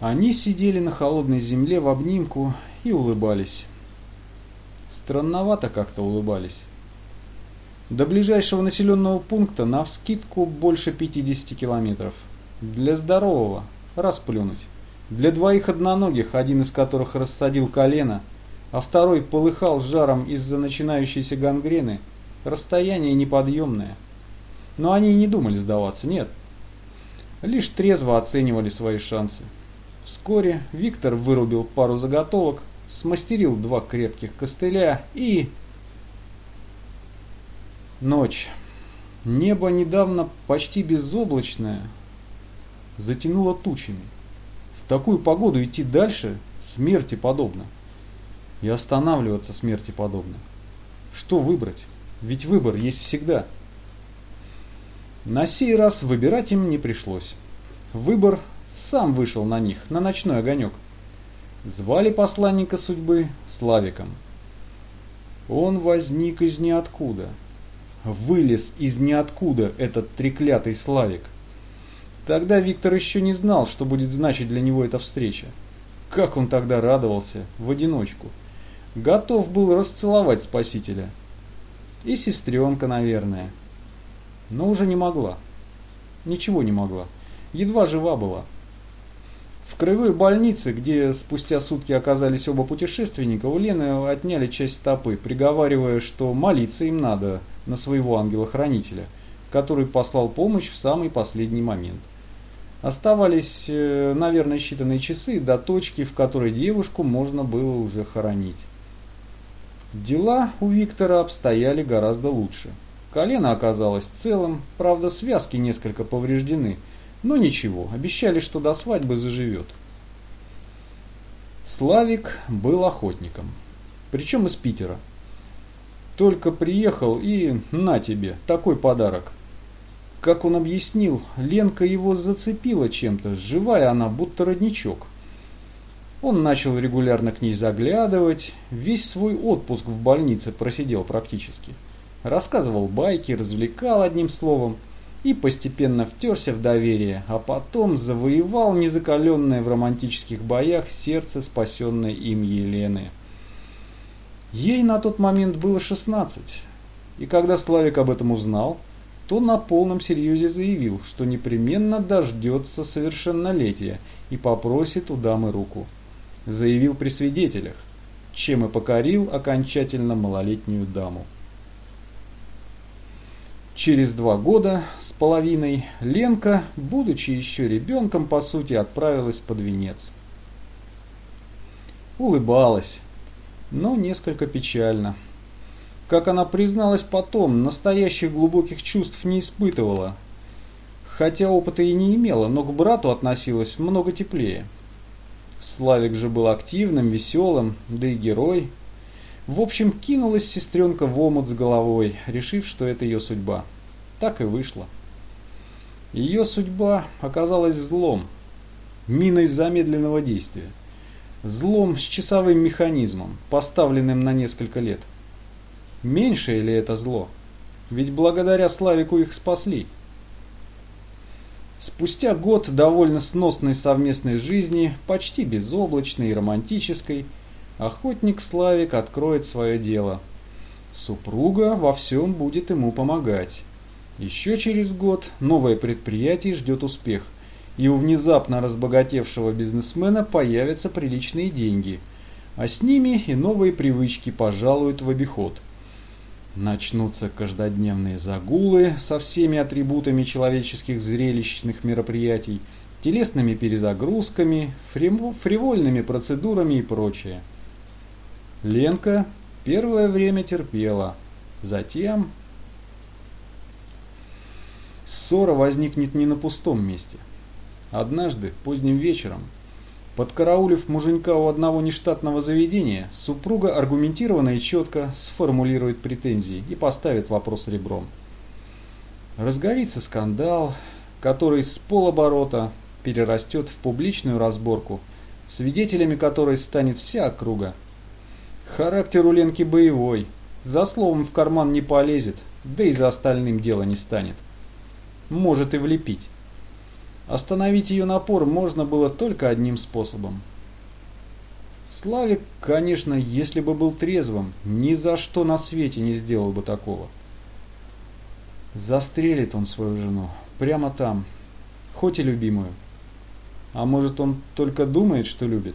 Они сидели на холодной земле в обнимку и улыбались. Странновато как-то улыбались. До ближайшего населенного пункта навскидку больше 50 километров. Для здорового расплюнуть. Для двоих одноногих, один из которых рассадил колено, а второй полыхал жаром из-за начинающейся гангрены, расстояние неподъемное. Но они и не думали сдаваться, нет. Лишь трезво оценивали свои шансы. Вскоре Виктор вырубил пару заготовок, смастерил два крепких костыля и... Ночь. Небо недавно почти безоблачное затянуло тучами. В такую погоду идти дальше смерти подобно. И останавливаться смерти подобно. Что выбрать? Ведь выбор есть всегда. На сей раз выбирать им не пришлось. Выбор сам вышел на них, на ночной огонек. Звали посланника судьбы Славиком. Он возник из ниоткуда. Вылез из ниоткуда этот треклятый Славик. Тогда Виктор еще не знал, что будет значить для него эта встреча. Как он тогда радовался, в одиночку. Готов был расцеловать спасителя. И сестренка, наверное. Но уже не могла. Ничего не могла. Едва жива была. В краевой больнице, где спустя сутки оказались оба путешественника, у Лены отняли часть стопы, приговаривая, что молиться им надо на своего ангела-хранителя, который послал помощь в самый последний момент. Оставались, э, наверное, считанные часы до точки, в которой девушку можно было уже хоронить. Дела у Виктора обстояли гораздо лучше. Колено оказалось целым, правда связки несколько повреждены – но ничего, обещали, что до свадьбы заживет. Славик был охотником, причем из Питера. Только приехал и на тебе, такой подарок. Как он объяснил, Ленка его зацепила чем-то, живая она, будто родничок. Он начал регулярно к ней заглядывать, весь свой отпуск в больнице просидел практически. Рассказывал байки, развлекал одним словом – и постепенно втерся в доверие, а потом завоевал незакаленное в романтических боях сердце спасенной им Елены. Ей на тот момент было 16, и когда Славик об этом узнал, то на полном серьезе заявил, что непременно дождется совершеннолетия и попросит у дамы руку. Заявил при свидетелях, чем и покорил окончательно малолетнюю даму. Через два года половиной Ленка, будучи еще ребенком, по сути, отправилась под венец. Улыбалась, но несколько печально. Как она призналась потом, настоящих глубоких чувств не испытывала. Хотя опыта и не имела, но к брату относилась много теплее. Славик же был активным, веселым, да и герой – в общем, кинулась сестренка в омут с головой, решив, что это ее судьба. Так и вышло. Ее судьба оказалась злом, миной замедленного действия. Злом с часовым механизмом, поставленным на несколько лет. Меньшее ли это зло? Ведь благодаря Славику их спасли. Спустя год довольно сносной совместной жизни, почти безоблачной и романтической, охотник Славик откроет свое дело. Супруга во всем будет ему помогать. Еще через год новое предприятие ждет успех, и у внезапно разбогатевшего бизнесмена появятся приличные деньги, а с ними и новые привычки пожалуют в обиход. Начнутся каждодневные загулы со всеми атрибутами человеческих зрелищных мероприятий, телесными перезагрузками, фривольными процедурами и прочее. Ленка первое время терпела. Затем... Ссора возникнет не на пустом месте. Однажды, поздним вечером, подкараулив муженька у одного нештатного заведения, супруга аргументированно и четко сформулирует претензии и поставит вопрос ребром. Разгорится скандал, который с полоборота перерастет в публичную разборку, свидетелями которой станет вся округа Характер у Ленки боевой. За словом в карман не полезет, да и за остальным дело не станет. Может и влепить. Остановить ее напор можно было только одним способом. Славик, конечно, если бы был трезвым, ни за что на свете не сделал бы такого. Застрелит он свою жену, прямо там, хоть и любимую. А может он только думает, что любит?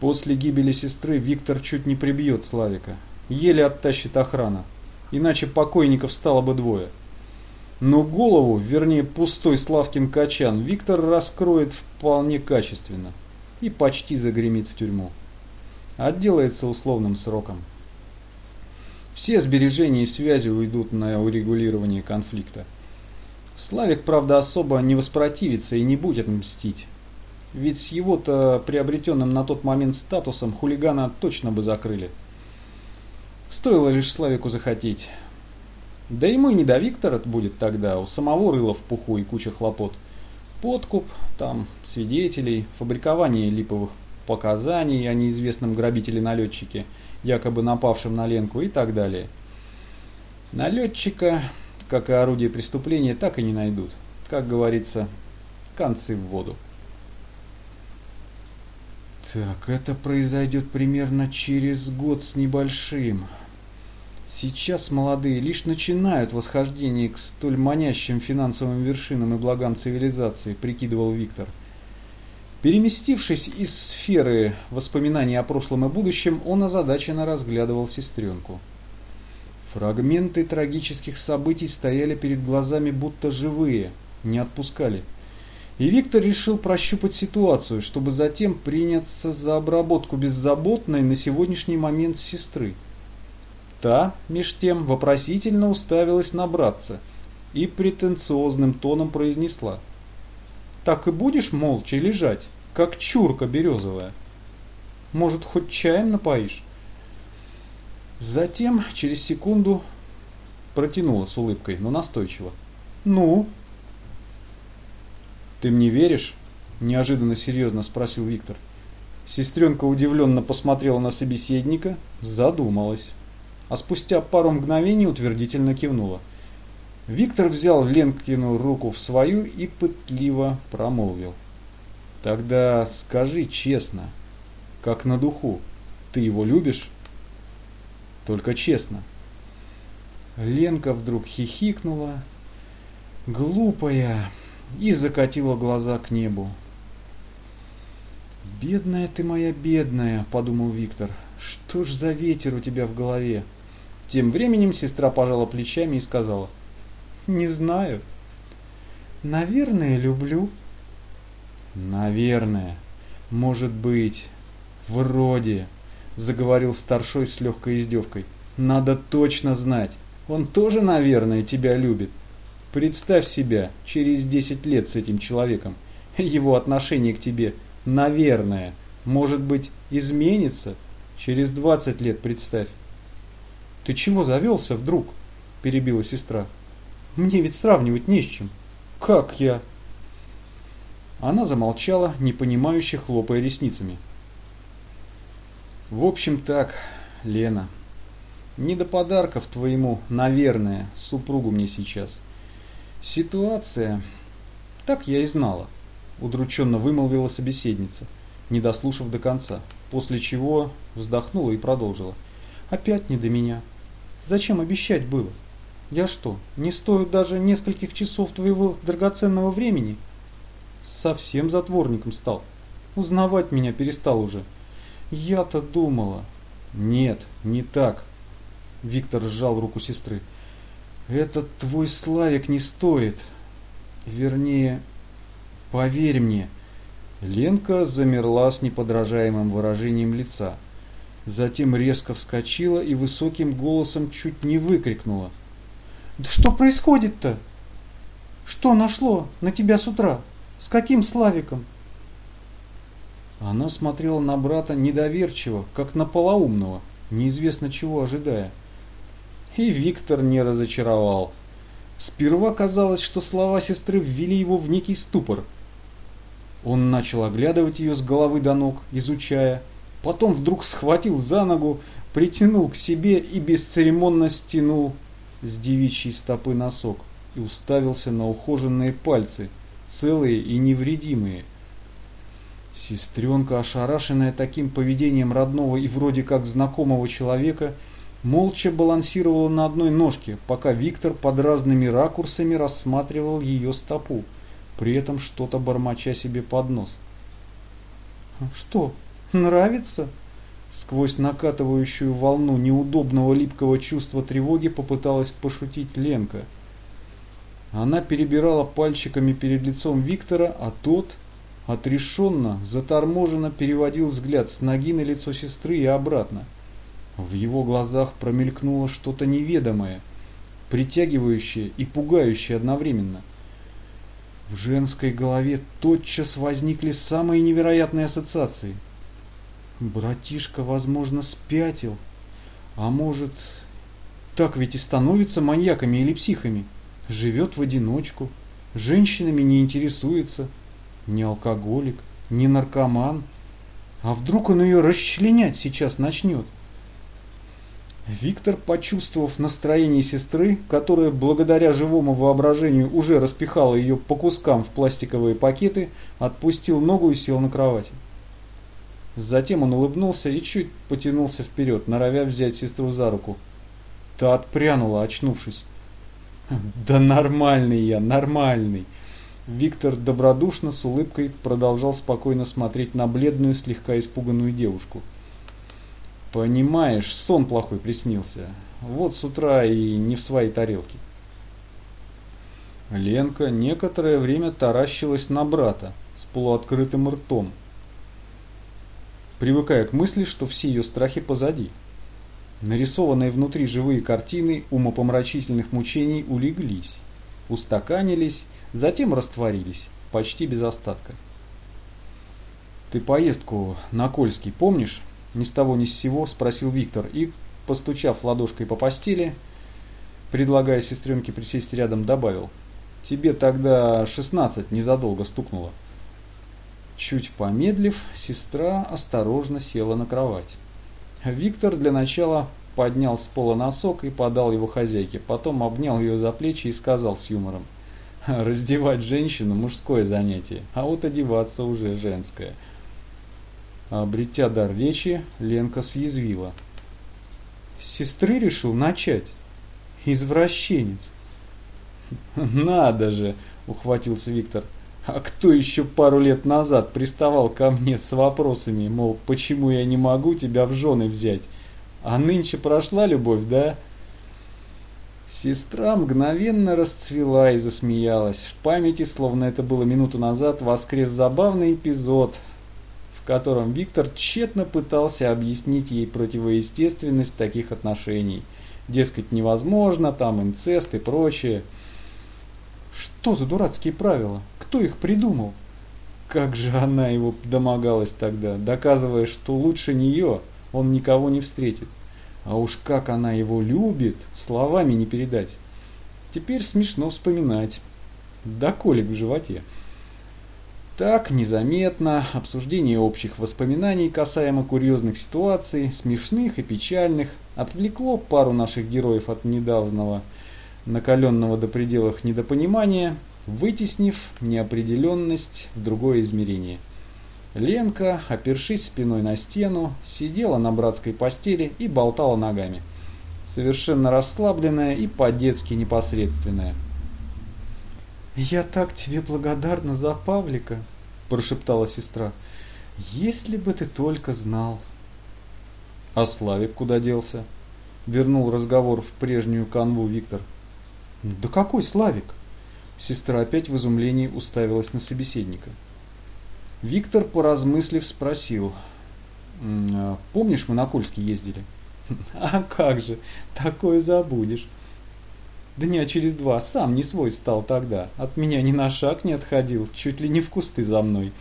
После гибели сестры Виктор чуть не прибьет Славика. Еле оттащит охрана. Иначе покойников стало бы двое. Но голову, вернее пустой Славкин качан, Виктор раскроет вполне качественно и почти загремит в тюрьму. Отделается условным сроком. Все сбережения и связи уйдут на урегулирование конфликта. Славик, правда, особо не воспротивится и не будет мстить. Ведь с его-то приобретенным на тот момент статусом хулигана точно бы закрыли. Стоило лишь Славику захотеть. Да ему и не до Виктора будет тогда, у самого рыла в пуху и куча хлопот. Подкуп, там, свидетелей, фабрикование липовых показаний о неизвестном грабителе-налетчике, якобы напавшем на Ленку и так далее. Налетчика, как и орудие преступления, так и не найдут. Как говорится, концы в воду. Так, это произойдет примерно через год с небольшим. Сейчас молодые лишь начинают восхождение к столь манящим финансовым вершинам и благам цивилизации, прикидывал Виктор. Переместившись из сферы воспоминаний о прошлом и будущем, он озадаченно разглядывал сестренку. Фрагменты трагических событий стояли перед глазами будто живые, не отпускали. И Виктор решил прощупать ситуацию, чтобы затем приняться за обработку беззаботной на сегодняшний момент сестры. Та, меж тем, вопросительно уставилась на братца и претенциозным тоном произнесла. «Так и будешь молча лежать, как чурка березовая? Может, хоть чаем напоишь?» Затем, через секунду, протянула с улыбкой, но настойчиво. «Ну?» «Ты мне веришь?» – неожиданно серьезно спросил Виктор. Сестренка удивленно посмотрела на собеседника, задумалась а спустя пару мгновений утвердительно кивнула. Виктор взял Ленкину руку в свою и пытливо промолвил. «Тогда скажи честно, как на духу, ты его любишь?» «Только честно». Ленка вдруг хихикнула, глупая, и закатила глаза к небу. «Бедная ты моя бедная», — подумал Виктор, — «что ж за ветер у тебя в голове?» Тем временем сестра пожала плечами и сказала. «Не знаю. Наверное, люблю». «Наверное. Может быть. Вроде», — заговорил старшой с легкой издевкой. «Надо точно знать. Он тоже, наверное, тебя любит. Представь себя через десять лет с этим человеком. Его отношение к тебе, наверное, может быть, изменится. Через двадцать лет представь. «Ты чего завелся вдруг?» – перебила сестра. «Мне ведь сравнивать не с чем. Как я?» Она замолчала, непонимающе хлопая ресницами. «В общем так, Лена, не до подарков твоему, наверное, супругу мне сейчас. Ситуация... Так я и знала», – удрученно вымолвила собеседница, не дослушав до конца, после чего вздохнула и продолжила. «Опять не до меня. Зачем обещать было? Я что, не стою даже нескольких часов твоего драгоценного времени? Совсем затворником стал. Узнавать меня перестал уже. Я-то думала. Нет, не так. Виктор сжал руку сестры. Этот твой Славик не стоит. Вернее, поверь мне. Ленка замерла с неподражаемым выражением лица. Затем резко вскочила и высоким голосом чуть не выкрикнула. «Да что происходит-то? Что нашло на тебя с утра? С каким Славиком?» Она смотрела на брата недоверчиво, как на полоумного, неизвестно чего ожидая. И Виктор не разочаровал. Сперва казалось, что слова сестры ввели его в некий ступор. Он начал оглядывать ее с головы до ног, изучая, Потом вдруг схватил за ногу, притянул к себе и бесцеремонно стянул с девичьей стопы носок и уставился на ухоженные пальцы, целые и невредимые. Сестренка, ошарашенная таким поведением родного и вроде как знакомого человека, молча балансировала на одной ножке, пока Виктор под разными ракурсами рассматривал ее стопу, при этом что-то бормоча себе под нос. «Что, нравится?» Сквозь накатывающую волну неудобного липкого чувства тревоги попыталась пошутить Ленка. Она перебирала пальчиками перед лицом Виктора, а тот отрешенно, заторможенно переводил взгляд с ноги на лицо сестры и обратно. В его глазах промелькнуло что-то неведомое, притягивающее и пугающее одновременно. В женской голове тотчас возникли самые невероятные ассоциации – Братишка, возможно, спятил. А может, так ведь и становится маньяками или психами. Живет в одиночку, женщинами не интересуется, не алкоголик, не наркоман. А вдруг он ее расчленять сейчас начнет? Виктор, почувствовав настроение сестры, которая благодаря живому воображению уже распихала ее по кускам в пластиковые пакеты, отпустил ногу и сел на кровати. Затем он улыбнулся и чуть потянулся вперед, норовя взять сестру за руку. Та отпрянула, очнувшись. «Да нормальный я, нормальный!» Виктор добродушно с улыбкой продолжал спокойно смотреть на бледную, слегка испуганную девушку. «Понимаешь, сон плохой приснился. Вот с утра и не в своей тарелке». Ленка некоторое время таращилась на брата с полуоткрытым ртом, привыкая к мысли, что все ее страхи позади. Нарисованные внутри живые картины умопомрачительных мучений улеглись, устаканились, затем растворились, почти без остатка. «Ты поездку на Кольский помнишь?» Ни с того ни с сего спросил Виктор и, постучав ладошкой по постели, предлагая сестренке присесть рядом, добавил. «Тебе тогда шестнадцать незадолго стукнуло». Чуть помедлив, сестра осторожно села на кровать. Виктор для начала поднял с пола носок и подал его хозяйке, потом обнял ее за плечи и сказал с юмором. «Раздевать женщину – мужское занятие, а вот одеваться уже женское». Обретя дар речи, Ленка съязвила. сестры решил начать? Извращенец!» «Надо же!» – ухватился Виктор – а кто еще пару лет назад приставал ко мне с вопросами, мол, почему я не могу тебя в жены взять? А нынче прошла любовь, да? Сестра мгновенно расцвела и засмеялась. В памяти, словно это было минуту назад, воскрес забавный эпизод, в котором Виктор тщетно пытался объяснить ей противоестественность таких отношений. Дескать, невозможно, там инцест и прочее. Что за дурацкие правила? Кто их придумал? Как же она его домогалась тогда, доказывая, что лучше нее он никого не встретит. А уж как она его любит, словами не передать. Теперь смешно вспоминать. Да колик в животе. Так, незаметно, обсуждение общих воспоминаний касаемо курьезных ситуаций, смешных и печальных, отвлекло пару наших героев от недавнего накаленного до пределов недопонимания, вытеснив неопределенность в другое измерение. Ленка, опершись спиной на стену, сидела на братской постели и болтала ногами. Совершенно расслабленная и по-детски непосредственная. «Я так тебе благодарна за Павлика», – прошептала сестра. «Если бы ты только знал». «А Славик куда делся?» – вернул разговор в прежнюю канву Виктор. «Да какой Славик?» Сестра опять в изумлении уставилась на собеседника. Виктор, поразмыслив, спросил. «А «Помнишь, мы на Кольский ездили?» «А как же, такое забудешь!» Дня через два сам не свой стал тогда. От меня ни на шаг не отходил, чуть ли не в кусты за мной.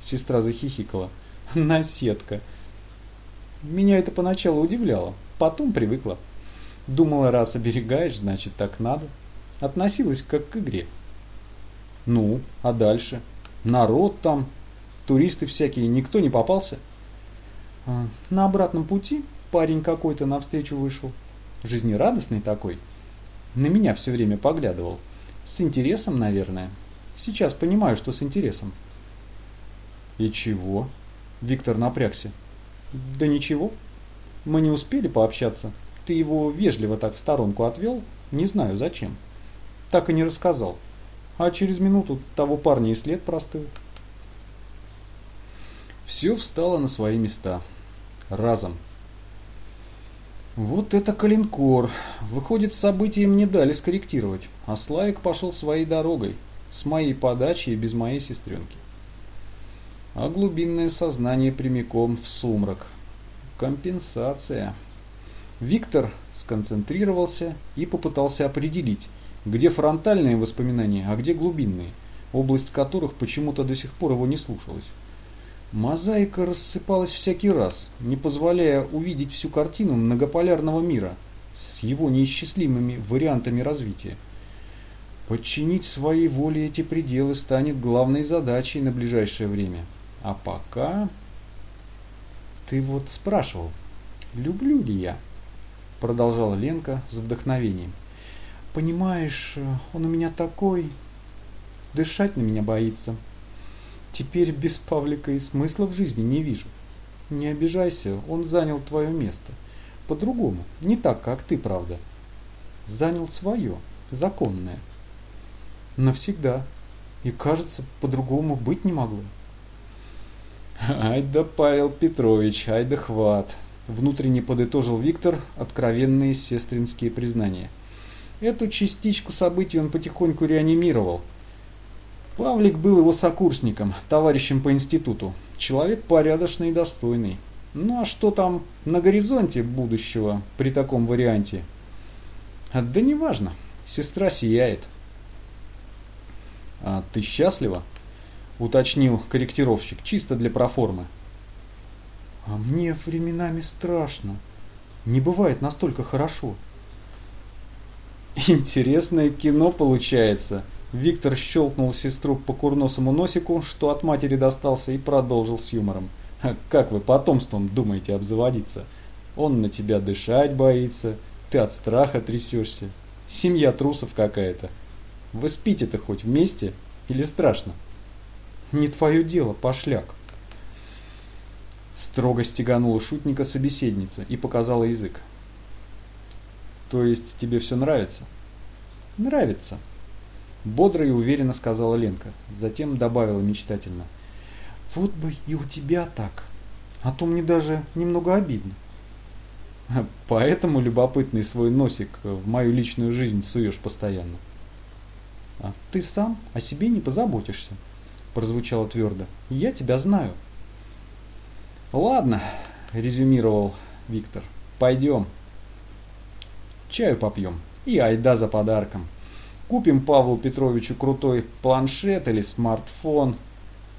Сестра захихикала. Наседка. Меня это поначалу удивляло, потом привыкла. Думала, раз оберегаешь, значит так надо. Относилась как к игре. Ну, а дальше? Народ там, туристы всякие, никто не попался? А, на обратном пути парень какой-то навстречу вышел. Жизнерадостный такой. На меня все время поглядывал. С интересом, наверное. Сейчас понимаю, что с интересом. И чего? Виктор напрягся. Да ничего. Мы не успели пообщаться. Ты его вежливо так в сторонку отвел, не знаю зачем. Так и не рассказал. А через минуту того парня и след простыл. Все встало на свои места. Разом. Вот это калинкор. Выходит, событиям не дали скорректировать. А Славик пошел своей дорогой. С моей подачи и без моей сестренки. А глубинное сознание прямиком в сумрак. Компенсация. Виктор сконцентрировался и попытался определить, где фронтальные воспоминания, а где глубинные, область которых почему-то до сих пор его не слушалась. Мозаика рассыпалась всякий раз, не позволяя увидеть всю картину многополярного мира с его неисчислимыми вариантами развития. Подчинить своей воле эти пределы станет главной задачей на ближайшее время. А пока... Ты вот спрашивал, люблю ли я? Продолжала Ленка с вдохновением. Понимаешь, он у меня такой... Дышать на меня боится. Теперь без Павлика и смысла в жизни не вижу. Не обижайся, он занял твое место. По-другому, не так, как ты, правда. Занял свое, законное. Навсегда. И кажется, по-другому быть не могло. Ай да Павел Петрович, ай да хват. Внутренне подытожил Виктор откровенные сестринские признания. Эту частичку событий он потихоньку реанимировал – Павлик был его сокурсником, товарищем по институту. Человек порядочный и достойный. Ну а что там на горизонте будущего при таком варианте? Да неважно. Сестра сияет. А ты счастлива? Уточнил корректировщик, чисто для проформы. А мне временами страшно. Не бывает настолько хорошо. Интересное кино получается, Виктор щелкнул сестру по курносому носику, что от матери достался, и продолжил с юмором. «Как вы потомством думаете обзаводиться? Он на тебя дышать боится, ты от страха трясешься. Семья трусов какая-то. Вы спите-то хоть вместе или страшно?» «Не твое дело, пошляк!» Строго стеганула шутника собеседница и показала язык. «То есть тебе все нравится?» «Нравится», Бодро и уверенно сказала Ленка. Затем добавила мечтательно. Вот бы и у тебя так. А то мне даже немного обидно. Поэтому любопытный свой носик в мою личную жизнь суешь постоянно. А ты сам о себе не позаботишься, прозвучало твердо. Я тебя знаю. Ладно, резюмировал Виктор. Пойдем. Чаю попьем. И айда за подарком. Купим Павлу Петровичу крутой планшет или смартфон.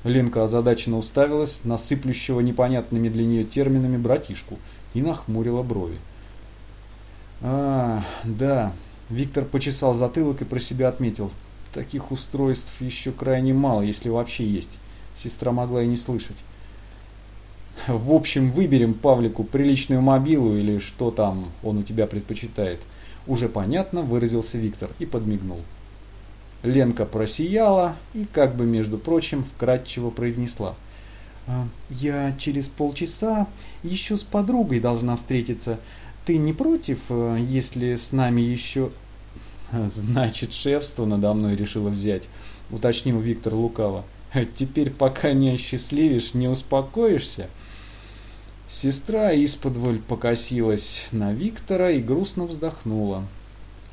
Ленка озадаченно уставилась на сыплющего непонятными для нее терминами братишку и нахмурила брови. А, да, Виктор почесал затылок и про себя отметил. Таких устройств еще крайне мало, если вообще есть. Сестра могла и не слышать. В общем, выберем Павлику приличную мобилу или что там он у тебя предпочитает – уже понятно выразился Виктор и подмигнул. Ленка просияла и, как бы между прочим, вкратчиво произнесла. «А, «Я через полчаса еще с подругой должна встретиться. Ты не против, э, если с нами еще...» «Значит, шефство надо мной решила взять», — уточнил Виктор лукаво. «Теперь, пока не осчастливишь, не успокоишься?» Сестра исподволь покосилась на Виктора и грустно вздохнула.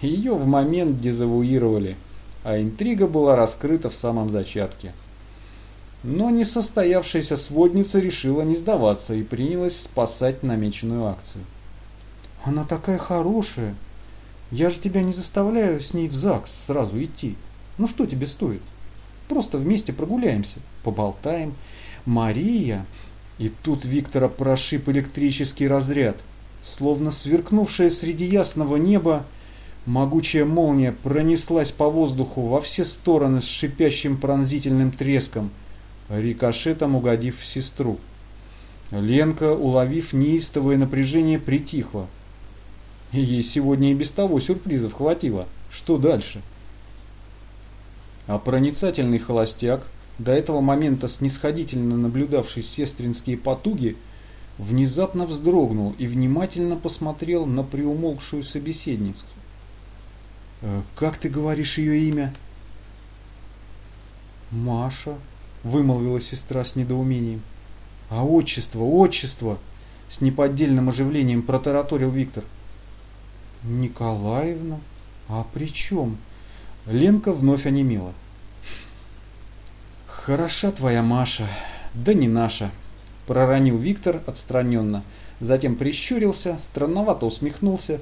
Ее в момент дезавуировали, а интрига была раскрыта в самом зачатке. Но несостоявшаяся сводница решила не сдаваться и принялась спасать намеченную акцию. «Она такая хорошая! Я же тебя не заставляю с ней в ЗАГС сразу идти. Ну что тебе стоит? Просто вместе прогуляемся, поболтаем. Мария и тут Виктора прошиб электрический разряд. Словно сверкнувшая среди ясного неба, могучая молния пронеслась по воздуху во все стороны с шипящим пронзительным треском, рикошетом угодив в сестру. Ленка, уловив неистовое напряжение, притихла. Ей сегодня и без того сюрпризов хватило. Что дальше? А проницательный холостяк, до этого момента снисходительно наблюдавший сестринские потуги, внезапно вздрогнул и внимательно посмотрел на приумолкшую собеседницу. «Э, «Как ты говоришь ее имя?» «Маша», — вымолвила сестра с недоумением. «А отчество, отчество!» — с неподдельным оживлением протараторил Виктор. «Николаевна? А при чем?» Ленка вновь онемела. «Хороша твоя Маша, да не наша», — проронил Виктор отстраненно, затем прищурился, странновато усмехнулся,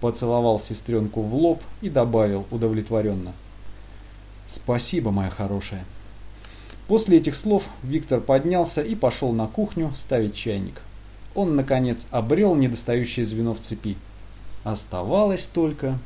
поцеловал сестренку в лоб и добавил удовлетворенно. «Спасибо, моя хорошая». После этих слов Виктор поднялся и пошел на кухню ставить чайник. Он, наконец, обрел недостающее звено в цепи. Оставалось только